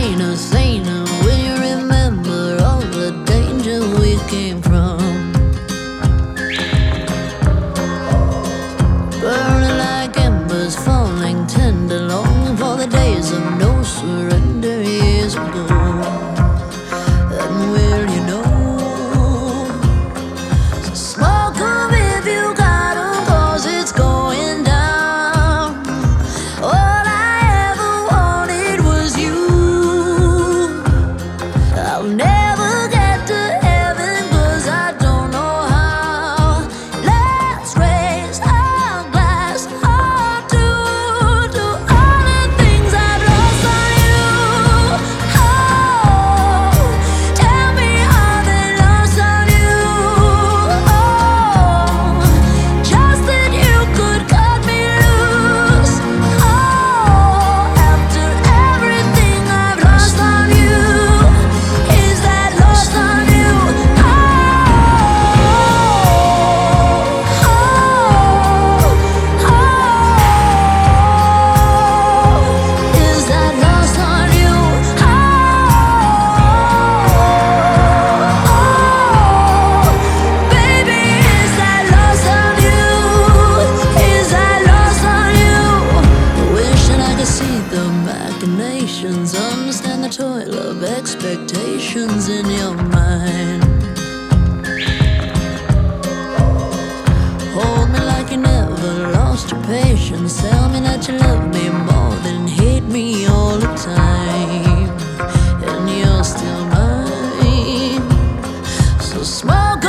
Saina, no. Time. And you're still mine. So smoke